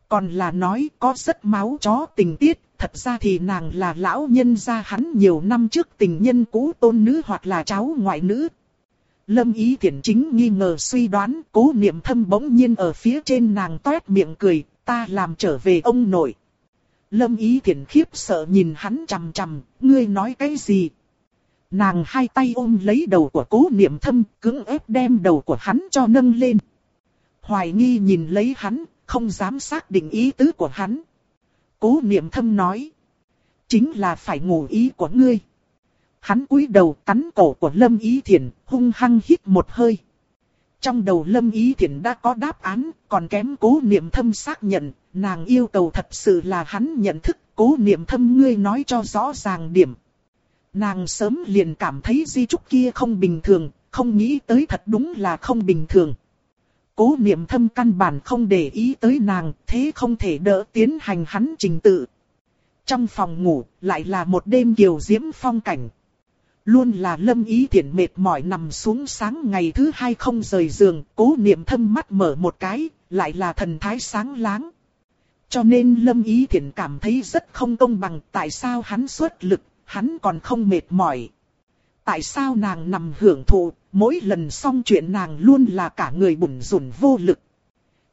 Còn là nói có rất máu chó tình tiết, thật ra thì nàng là lão nhân gia hắn nhiều năm trước tình nhân cũ tôn nữ hoặc là cháu ngoại nữ. Lâm ý thiện chính nghi ngờ suy đoán, cố niệm thâm bỗng nhiên ở phía trên nàng toét miệng cười, ta làm trở về ông nội. Lâm ý thiện khiếp sợ nhìn hắn chằm chằm, ngươi nói cái gì? Nàng hai tay ôm lấy đầu của cố niệm thâm, cứng ép đem đầu của hắn cho nâng lên. Hoài nghi nhìn lấy hắn, không dám xác định ý tứ của hắn. Cố niệm thâm nói. Chính là phải ngủ ý của ngươi. Hắn cúi đầu cắn cổ của Lâm Ý Thiển, hung hăng hít một hơi. Trong đầu Lâm Ý Thiển đã có đáp án, còn kém cố niệm thâm xác nhận, nàng yêu cầu thật sự là hắn nhận thức, cố niệm thâm ngươi nói cho rõ ràng điểm. Nàng sớm liền cảm thấy di trúc kia không bình thường, không nghĩ tới thật đúng là không bình thường. Cố niệm thâm căn bản không để ý tới nàng, thế không thể đỡ tiến hành hắn trình tự. Trong phòng ngủ, lại là một đêm kiều diễm phong cảnh. Luôn là lâm ý thiện mệt mỏi nằm xuống sáng ngày thứ hai không rời giường, cố niệm thâm mắt mở một cái, lại là thần thái sáng láng. Cho nên lâm ý thiện cảm thấy rất không công bằng tại sao hắn xuất lực, hắn còn không mệt mỏi. Tại sao nàng nằm hưởng thụ, mỗi lần xong chuyện nàng luôn là cả người bủn rủn vô lực.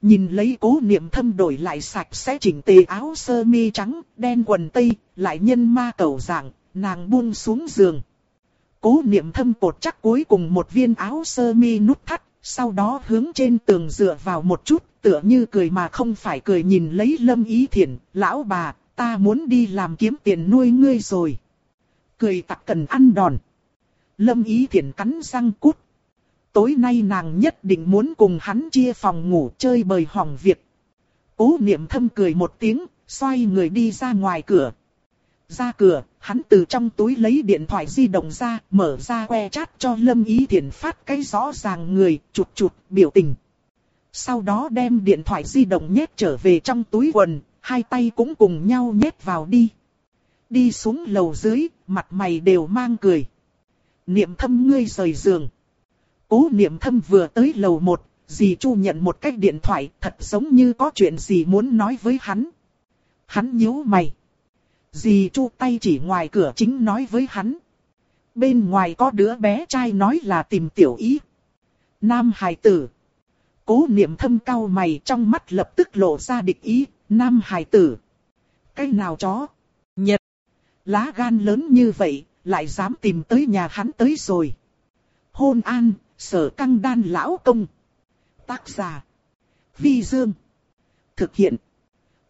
Nhìn lấy cố niệm thâm đổi lại sạch sẽ chỉnh tề áo sơ mi trắng, đen quần tây, lại nhân ma cầu dạng, nàng buông xuống giường. Cố niệm thâm cột chắc cuối cùng một viên áo sơ mi nút thắt, sau đó hướng trên tường dựa vào một chút, tựa như cười mà không phải cười nhìn lấy lâm ý thiện, lão bà, ta muốn đi làm kiếm tiền nuôi ngươi rồi. Cười tặc cần ăn đòn. Lâm ý thiện cắn răng cút. Tối nay nàng nhất định muốn cùng hắn chia phòng ngủ chơi bời hỏng việc. Cố niệm thâm cười một tiếng, xoay người đi ra ngoài cửa. Ra cửa, hắn từ trong túi lấy điện thoại di động ra, mở ra que chat cho Lâm Ý Thiển phát cái rõ ràng người, chụt chụt, biểu tình. Sau đó đem điện thoại di động nhét trở về trong túi quần, hai tay cũng cùng nhau nhét vào đi. Đi xuống lầu dưới, mặt mày đều mang cười. Niệm thâm ngươi rời giường. Cố niệm thâm vừa tới lầu một, dì Chu nhận một cái điện thoại thật giống như có chuyện gì muốn nói với hắn. Hắn nhíu mày. Dì Chu tay chỉ ngoài cửa chính nói với hắn. Bên ngoài có đứa bé trai nói là tìm tiểu ý. Nam hài tử. Cố niệm thâm cao mày trong mắt lập tức lộ ra địch ý. Nam hài tử. Cái nào chó? Nhật. Lá gan lớn như vậy, lại dám tìm tới nhà hắn tới rồi. Hôn an, sở căng đan lão công. Tác giả. Vi Dương. Thực hiện.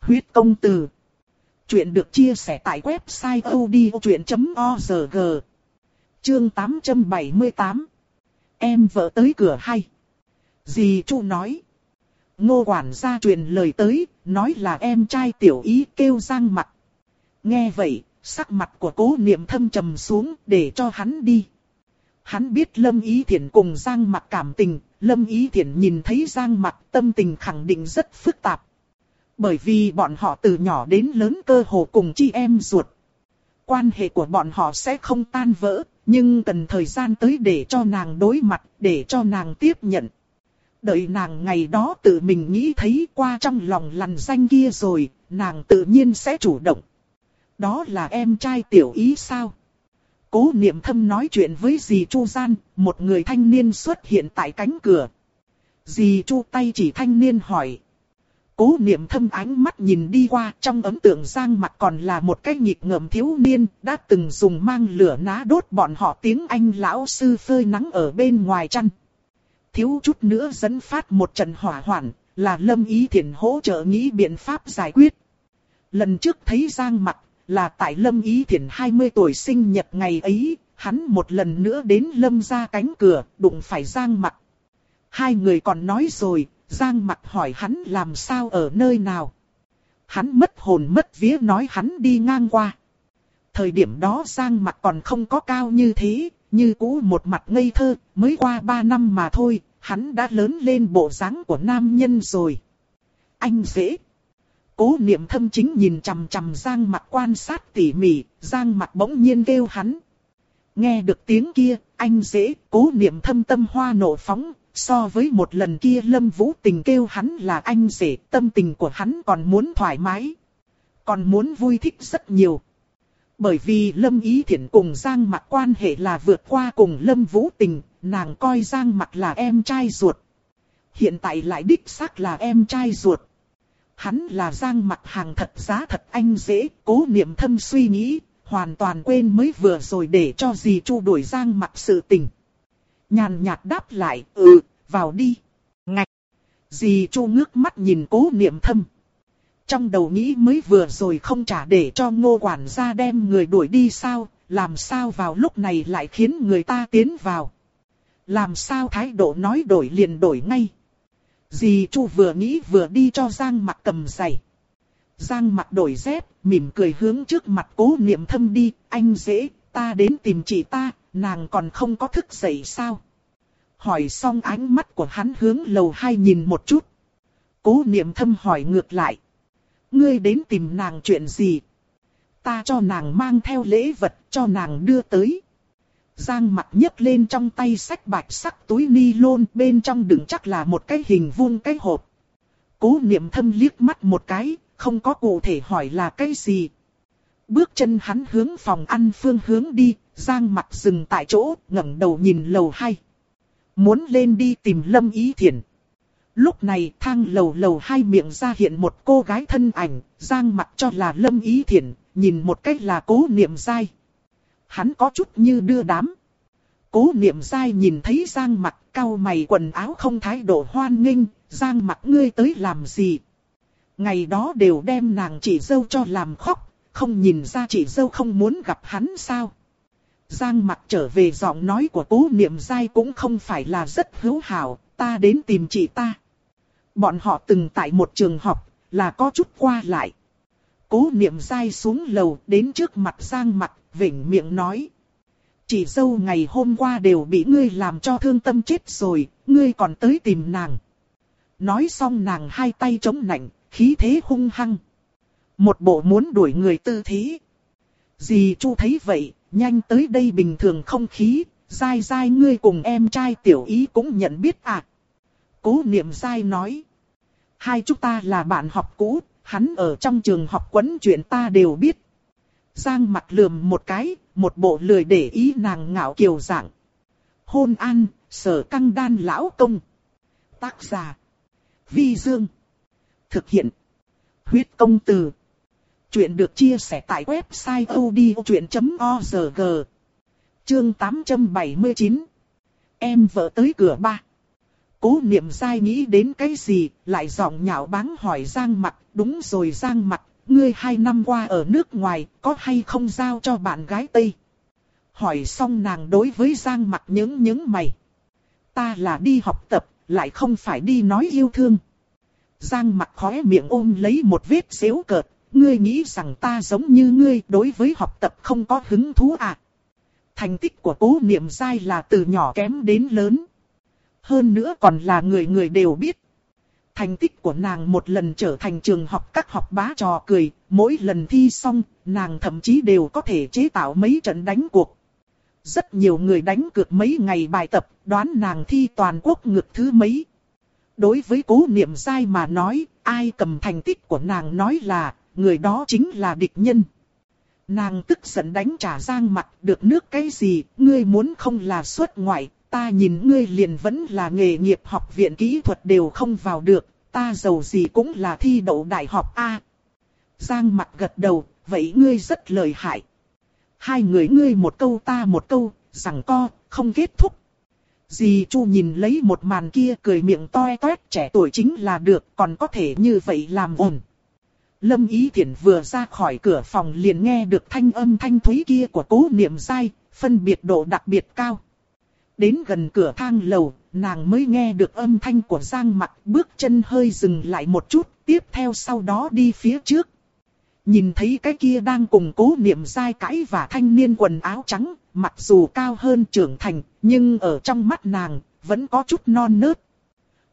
Huyết công từ. Chuyện được chia sẻ tại website odchuyện.org. Chương 878. Em vợ tới cửa hay. Dì Chu nói. Ngô quản gia truyền lời tới, nói là em trai tiểu ý kêu giang mặt. Nghe vậy, sắc mặt của cố niệm thâm trầm xuống để cho hắn đi. Hắn biết Lâm Ý Thiển cùng Giang Mặc cảm tình, Lâm Ý Thiển nhìn thấy Giang Mặc tâm tình khẳng định rất phức tạp. Bởi vì bọn họ từ nhỏ đến lớn cơ hồ cùng chị em ruột. Quan hệ của bọn họ sẽ không tan vỡ, nhưng cần thời gian tới để cho nàng đối mặt, để cho nàng tiếp nhận. Đợi nàng ngày đó tự mình nghĩ thấy qua trong lòng lằn danh kia rồi, nàng tự nhiên sẽ chủ động. Đó là em trai tiểu ý sao? Cố niệm thâm nói chuyện với dì Chu Gian, một người thanh niên xuất hiện tại cánh cửa. Dì Chu tay chỉ thanh niên hỏi. Cố niệm thâm ánh mắt nhìn đi qua trong ấn tượng giang mặt còn là một cái nhịp ngợm thiếu niên đã từng dùng mang lửa ná đốt bọn họ tiếng Anh lão sư phơi nắng ở bên ngoài chăn. Thiếu chút nữa dẫn phát một trận hỏa hoạn là lâm ý thiện hỗ trợ nghĩ biện pháp giải quyết. Lần trước thấy giang mặt là tại lâm ý Thiển 20 tuổi sinh nhật ngày ấy, hắn một lần nữa đến lâm ra cánh cửa đụng phải giang mặt. Hai người còn nói rồi, Giang mặt hỏi hắn làm sao ở nơi nào. Hắn mất hồn mất vía nói hắn đi ngang qua. Thời điểm đó Giang mặt còn không có cao như thế, như cũ một mặt ngây thơ, mới qua ba năm mà thôi, hắn đã lớn lên bộ dáng của nam nhân rồi. Anh dễ. Cố niệm thâm chính nhìn chằm chằm Giang mặt quan sát tỉ mỉ, Giang mặt bỗng nhiên kêu hắn. Nghe được tiếng kia, anh dễ, cố niệm thâm tâm hoa nổ phóng, So với một lần kia Lâm Vũ Tình kêu hắn là anh dễ, tâm tình của hắn còn muốn thoải mái. Còn muốn vui thích rất nhiều. Bởi vì Lâm Ý Thiển cùng Giang Mặc quan hệ là vượt qua cùng Lâm Vũ Tình, nàng coi Giang Mặc là em trai ruột. Hiện tại lại đích xác là em trai ruột. Hắn là Giang mặt hàng thật giá thật anh dễ, cố niệm thâm suy nghĩ, hoàn toàn quên mới vừa rồi để cho dì Chu đuổi Giang mặt sự tình. Nhàn nhạt đáp lại, ừ, vào đi. Ngạch. Dì Chu ngước mắt nhìn cố niệm thâm. Trong đầu nghĩ mới vừa rồi không trả để cho ngô quản gia đem người đuổi đi sao, làm sao vào lúc này lại khiến người ta tiến vào. Làm sao thái độ nói đổi liền đổi ngay. Dì Chu vừa nghĩ vừa đi cho Giang mặt cầm giày. Giang mặt đổi dép, mỉm cười hướng trước mặt cố niệm thâm đi, anh dễ, ta đến tìm chị ta, nàng còn không có thức dậy sao. Hỏi xong ánh mắt của hắn hướng lầu hai nhìn một chút. Cố niệm thâm hỏi ngược lại. Ngươi đến tìm nàng chuyện gì? Ta cho nàng mang theo lễ vật cho nàng đưa tới. Giang mặt nhấc lên trong tay sách bạch sắc túi ni lôn bên trong đựng chắc là một cái hình vuông cái hộp. Cố niệm thâm liếc mắt một cái, không có cụ thể hỏi là cái gì. Bước chân hắn hướng phòng ăn phương hướng đi, Giang mặt dừng tại chỗ, ngẩng đầu nhìn lầu hai. Muốn lên đi tìm Lâm Ý thiền Lúc này thang lầu lầu hai miệng ra hiện một cô gái thân ảnh, Giang mặt cho là Lâm Ý thiền nhìn một cách là cố niệm dai. Hắn có chút như đưa đám. Cố niệm dai nhìn thấy Giang mặt cau mày quần áo không thái độ hoan nghênh, Giang mặt ngươi tới làm gì. Ngày đó đều đem nàng chỉ dâu cho làm khóc, không nhìn ra chỉ dâu không muốn gặp hắn sao. Giang mặt trở về giọng nói của cố niệm dai cũng không phải là rất hữu hảo, ta đến tìm chị ta. Bọn họ từng tại một trường học, là có chút qua lại. Cố niệm dai xuống lầu đến trước mặt Giang mặt, vỉnh miệng nói. Chị dâu ngày hôm qua đều bị ngươi làm cho thương tâm chết rồi, ngươi còn tới tìm nàng. Nói xong nàng hai tay chống nạnh, khí thế hung hăng. Một bộ muốn đuổi người tư thế. Dì Chu thấy vậy, nhanh tới đây bình thường không khí, dai dai ngươi cùng em trai tiểu ý cũng nhận biết à. Cố niệm dai nói. Hai chúng ta là bạn học cũ, hắn ở trong trường học quấn chuyện ta đều biết. Giang mặt lườm một cái, một bộ lười để ý nàng ngạo kiều dạng. Hôn an, sở căng đan lão công. Tác giả. Vi Dương. Thực hiện. Huyết công từ. Chuyện được chia sẻ tại website odchuyện.org. Chương 879. Em vợ tới cửa ba. Cố niệm dai nghĩ đến cái gì, lại giọng nhạo báng hỏi Giang mặt, đúng rồi Giang mặt, ngươi hai năm qua ở nước ngoài, có hay không giao cho bạn gái Tây? Hỏi xong nàng đối với Giang mặt những những mày. Ta là đi học tập, lại không phải đi nói yêu thương. Giang mặt khóe miệng ôm lấy một vết xéo cợt, ngươi nghĩ rằng ta giống như ngươi đối với học tập không có hứng thú à? Thành tích của cố niệm dai là từ nhỏ kém đến lớn. Hơn nữa còn là người người đều biết. Thành tích của nàng một lần trở thành trường học các học bá trò cười, mỗi lần thi xong, nàng thậm chí đều có thể chế tạo mấy trận đánh cuộc. Rất nhiều người đánh cược mấy ngày bài tập, đoán nàng thi toàn quốc ngược thứ mấy. Đối với cố niệm sai mà nói, ai cầm thành tích của nàng nói là, người đó chính là địch nhân. Nàng tức giận đánh trả giang mặt, được nước cái gì, ngươi muốn không là xuất ngoại, ta nhìn ngươi liền vẫn là nghề nghiệp học viện kỹ thuật đều không vào được, ta giàu gì cũng là thi đậu đại học A. Giang mặt gật đầu, vậy ngươi rất lợi hại. Hai người ngươi một câu ta một câu, rằng co, không kết thúc. Dì Chu nhìn lấy một màn kia cười miệng toe toét trẻ tuổi chính là được, còn có thể như vậy làm ổn. Lâm Ý Thiển vừa ra khỏi cửa phòng liền nghe được thanh âm thanh thúy kia của cố niệm dai, phân biệt độ đặc biệt cao. Đến gần cửa thang lầu, nàng mới nghe được âm thanh của Giang Mặc bước chân hơi dừng lại một chút, tiếp theo sau đó đi phía trước. Nhìn thấy cái kia đang cùng cố niệm dai cãi và thanh niên quần áo trắng, mặc dù cao hơn trưởng thành, nhưng ở trong mắt nàng, vẫn có chút non nớt.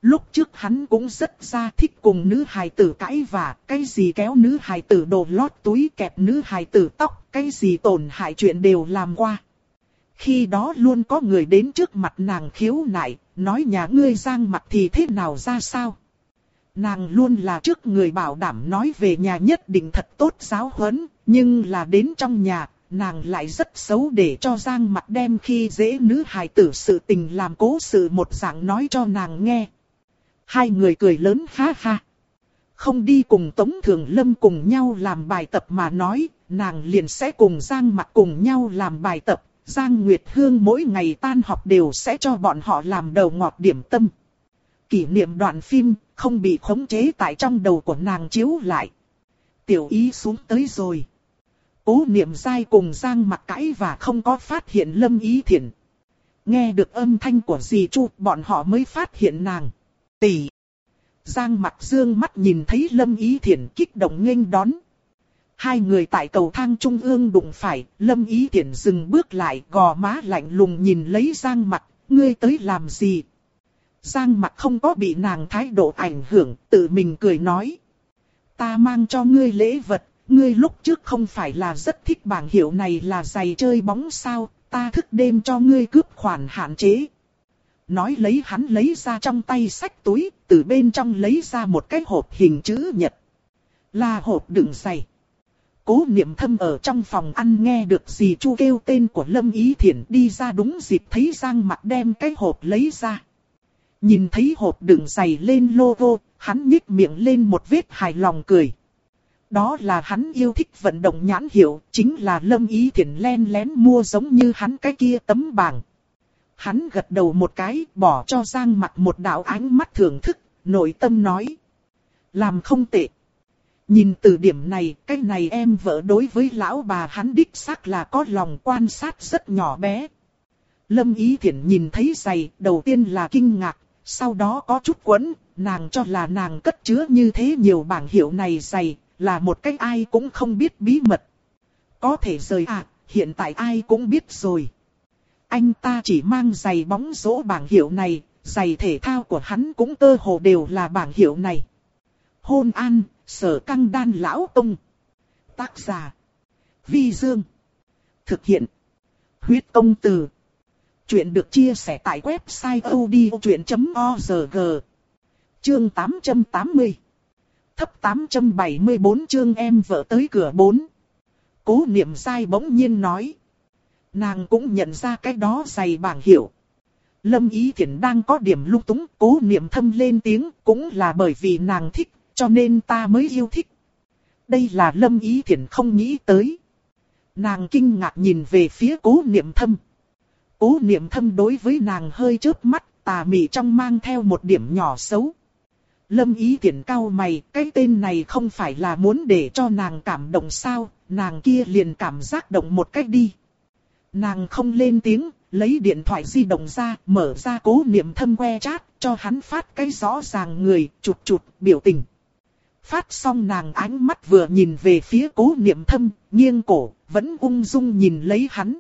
Lúc trước hắn cũng rất ra thích cùng nữ hài tử cãi và cái gì kéo nữ hài tử đồ lót túi kẹp nữ hài tử tóc, cái gì tổn hại chuyện đều làm qua. Khi đó luôn có người đến trước mặt nàng khiếu nại, nói nhà ngươi giang mặt thì thế nào ra sao. Nàng luôn là trước người bảo đảm nói về nhà nhất định thật tốt giáo huấn, nhưng là đến trong nhà, nàng lại rất xấu để cho Giang mặt đem khi dễ nữ hài tử sự tình làm cố sự một dạng nói cho nàng nghe. Hai người cười lớn ha ha. Không đi cùng Tống Thường Lâm cùng nhau làm bài tập mà nói, nàng liền sẽ cùng Giang mặt cùng nhau làm bài tập. Giang Nguyệt Hương mỗi ngày tan học đều sẽ cho bọn họ làm đầu ngọt điểm tâm. Kỷ niệm đoạn phim không bị khống chế tại trong đầu của nàng chiếu lại. Tiểu ý xuống tới rồi. Cố niệm dai cùng Giang mặt cãi và không có phát hiện lâm ý thiện. Nghe được âm thanh của dì Chu, bọn họ mới phát hiện nàng. Tỷ. Giang mặt dương mắt nhìn thấy lâm ý thiện kích động nghênh đón. Hai người tại cầu thang trung ương đụng phải, lâm ý tiện dừng bước lại gò má lạnh lùng nhìn lấy Giang mặt, ngươi tới làm gì? Giang mặt không có bị nàng thái độ ảnh hưởng, tự mình cười nói. Ta mang cho ngươi lễ vật, ngươi lúc trước không phải là rất thích bảng hiệu này là giày chơi bóng sao, ta thức đêm cho ngươi cướp khoản hạn chế. Nói lấy hắn lấy ra trong tay sách túi, từ bên trong lấy ra một cái hộp hình chữ nhật. Là hộp đựng giày. Cố niệm thâm ở trong phòng ăn nghe được gì chu kêu tên của Lâm Ý Thiển đi ra đúng dịp thấy Giang mặt đem cái hộp lấy ra. Nhìn thấy hộp đựng giày lên logo, hắn nhích miệng lên một vết hài lòng cười. Đó là hắn yêu thích vận động nhãn hiệu, chính là lâm ý thiển len lén mua giống như hắn cái kia tấm bảng. Hắn gật đầu một cái, bỏ cho Giang mặt một đạo ánh mắt thưởng thức, nội tâm nói. Làm không tệ. Nhìn từ điểm này, cái này em vợ đối với lão bà hắn đích xác là có lòng quan sát rất nhỏ bé. Lâm Ý Thiển nhìn thấy giày, đầu tiên là kinh ngạc, sau đó có chút quấn, nàng cho là nàng cất chứa như thế nhiều bảng hiệu này giày, là một cách ai cũng không biết bí mật. Có thể rời à, hiện tại ai cũng biết rồi. Anh ta chỉ mang giày bóng rỗ bảng hiệu này, giày thể thao của hắn cũng cơ hồ đều là bảng hiệu này. Hôn an, sở căng đan lão tông. Tác giả. Vi Dương. Thực hiện. Huyết công từ. Chuyện được chia sẻ tại website odchuyện.org Chương 880 Thấp 874 chương em vợ tới cửa 4 Cố niệm sai bỗng nhiên nói Nàng cũng nhận ra cái đó dày bảng hiệu Lâm Ý Thiển đang có điểm lung túng, Cố niệm thâm lên tiếng, Cũng là bởi vì nàng thích cho nên ta mới yêu thích Đây là Lâm Ý thiện không nghĩ tới Nàng kinh ngạc nhìn về phía cố niệm thâm Cố niệm thâm đối với nàng hơi chớp mắt, tà mị trong mang theo một điểm nhỏ xấu. Lâm ý tiện cao mày, cái tên này không phải là muốn để cho nàng cảm động sao, nàng kia liền cảm giác động một cách đi. Nàng không lên tiếng, lấy điện thoại di động ra, mở ra cố niệm thâm que chat, cho hắn phát cái rõ ràng người, chụt chụt, biểu tình. Phát xong nàng ánh mắt vừa nhìn về phía cố niệm thâm, nghiêng cổ, vẫn ung dung nhìn lấy hắn.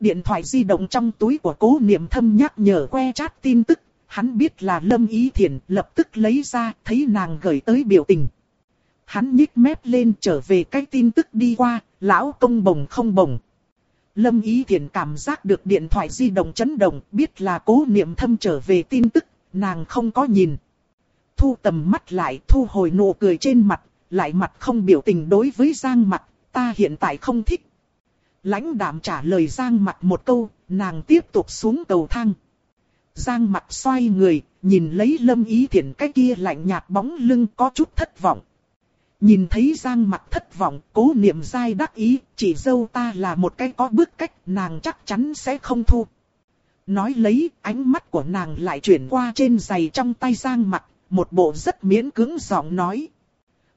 Điện thoại di động trong túi của cố niệm thâm nhắc nhở que chat tin tức, hắn biết là Lâm Ý thiền lập tức lấy ra thấy nàng gửi tới biểu tình. Hắn nhích mép lên trở về cái tin tức đi qua, lão công bồng không bồng. Lâm Ý thiền cảm giác được điện thoại di động chấn động, biết là cố niệm thâm trở về tin tức, nàng không có nhìn. Thu tầm mắt lại, thu hồi nụ cười trên mặt, lại mặt không biểu tình đối với Giang mặt, ta hiện tại không thích lãnh đạm trả lời Giang mặt một câu, nàng tiếp tục xuống cầu thang. Giang mặt xoay người, nhìn lấy lâm ý thiện cái kia lạnh nhạt bóng lưng có chút thất vọng. Nhìn thấy Giang mặt thất vọng, cố niệm dai đắc ý, chỉ dâu ta là một cái có bước cách, nàng chắc chắn sẽ không thu. Nói lấy, ánh mắt của nàng lại chuyển qua trên giày trong tay Giang mặt, một bộ rất miễn cứng giọng nói.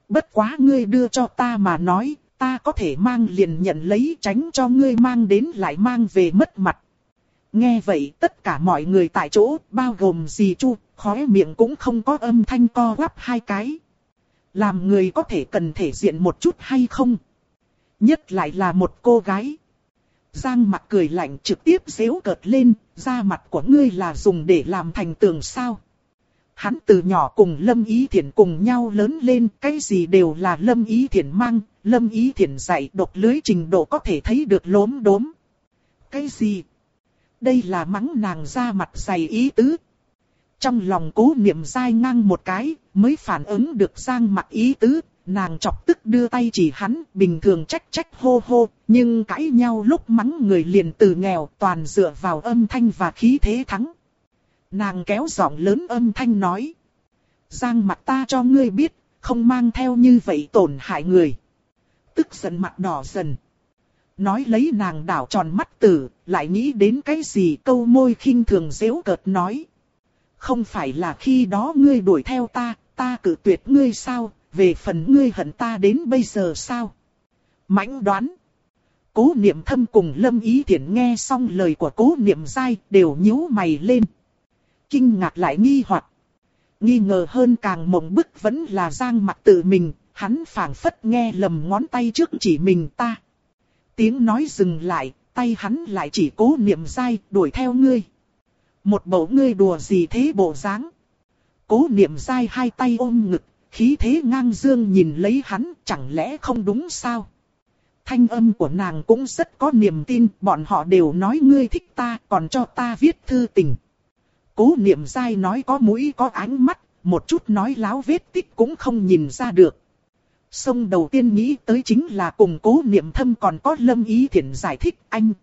Bất quá ngươi đưa cho ta mà nói, ta có thể mang liền nhận lấy tránh cho ngươi mang đến lại mang về mất mặt. Nghe vậy tất cả mọi người tại chỗ, bao gồm dì Chu, khóe miệng cũng không có âm thanh co quắp hai cái. Làm người có thể cần thể diện một chút hay không? Nhất lại là một cô gái. Giang mặt cười lạnh trực tiếp dễu cợt lên, da mặt của ngươi là dùng để làm thành tường sao. Hắn từ nhỏ cùng Lâm Ý Thiển cùng nhau lớn lên, cái gì đều là Lâm Ý Thiển mang, Lâm Ý Thiển dạy độc lưới trình độ có thể thấy được lốm đốm. Cái gì? Đây là mắng nàng ra mặt dày ý tứ. Trong lòng cố niệm dai ngang một cái, mới phản ứng được sang mặt ý tứ, nàng chọc tức đưa tay chỉ hắn, bình thường trách trách hô hô, nhưng cãi nhau lúc mắng người liền từ nghèo toàn dựa vào âm thanh và khí thế thắng. Nàng kéo giọng lớn âm thanh nói. Giang mặt ta cho ngươi biết, không mang theo như vậy tổn hại người. Tức giận mặt đỏ dần. Nói lấy nàng đảo tròn mắt tử, lại nghĩ đến cái gì câu môi khinh thường dễu cợt nói. Không phải là khi đó ngươi đuổi theo ta, ta cử tuyệt ngươi sao, về phần ngươi hận ta đến bây giờ sao? Mãnh đoán. Cố niệm thâm cùng lâm ý thiện nghe xong lời của cố niệm dai đều nhíu mày lên. Kinh ngạc lại nghi hoặc Nghi ngờ hơn càng mộng bức vẫn là giang mặt tự mình, hắn phảng phất nghe lầm ngón tay trước chỉ mình ta. Tiếng nói dừng lại, tay hắn lại chỉ cố niệm dai đuổi theo ngươi. Một bộ ngươi đùa gì thế bộ dáng? Cố niệm dai hai tay ôm ngực, khí thế ngang dương nhìn lấy hắn, chẳng lẽ không đúng sao? Thanh âm của nàng cũng rất có niềm tin, bọn họ đều nói ngươi thích ta, còn cho ta viết thư tình. Cố niệm dai nói có mũi có ánh mắt, một chút nói láo vết tích cũng không nhìn ra được. Sông đầu tiên nghĩ tới chính là cùng cố niệm thâm còn có lâm ý thiện giải thích anh.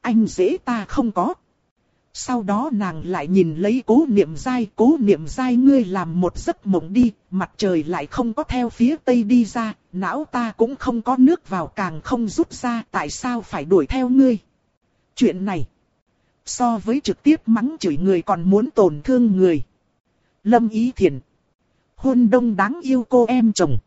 Anh dễ ta không có. Sau đó nàng lại nhìn lấy cố niệm dai, cố niệm dai ngươi làm một giấc mộng đi, mặt trời lại không có theo phía tây đi ra, não ta cũng không có nước vào càng không rút ra, tại sao phải đuổi theo ngươi. Chuyện này, so với trực tiếp mắng chửi người còn muốn tổn thương người. Lâm Ý Thiền, hôn đông đáng yêu cô em chồng.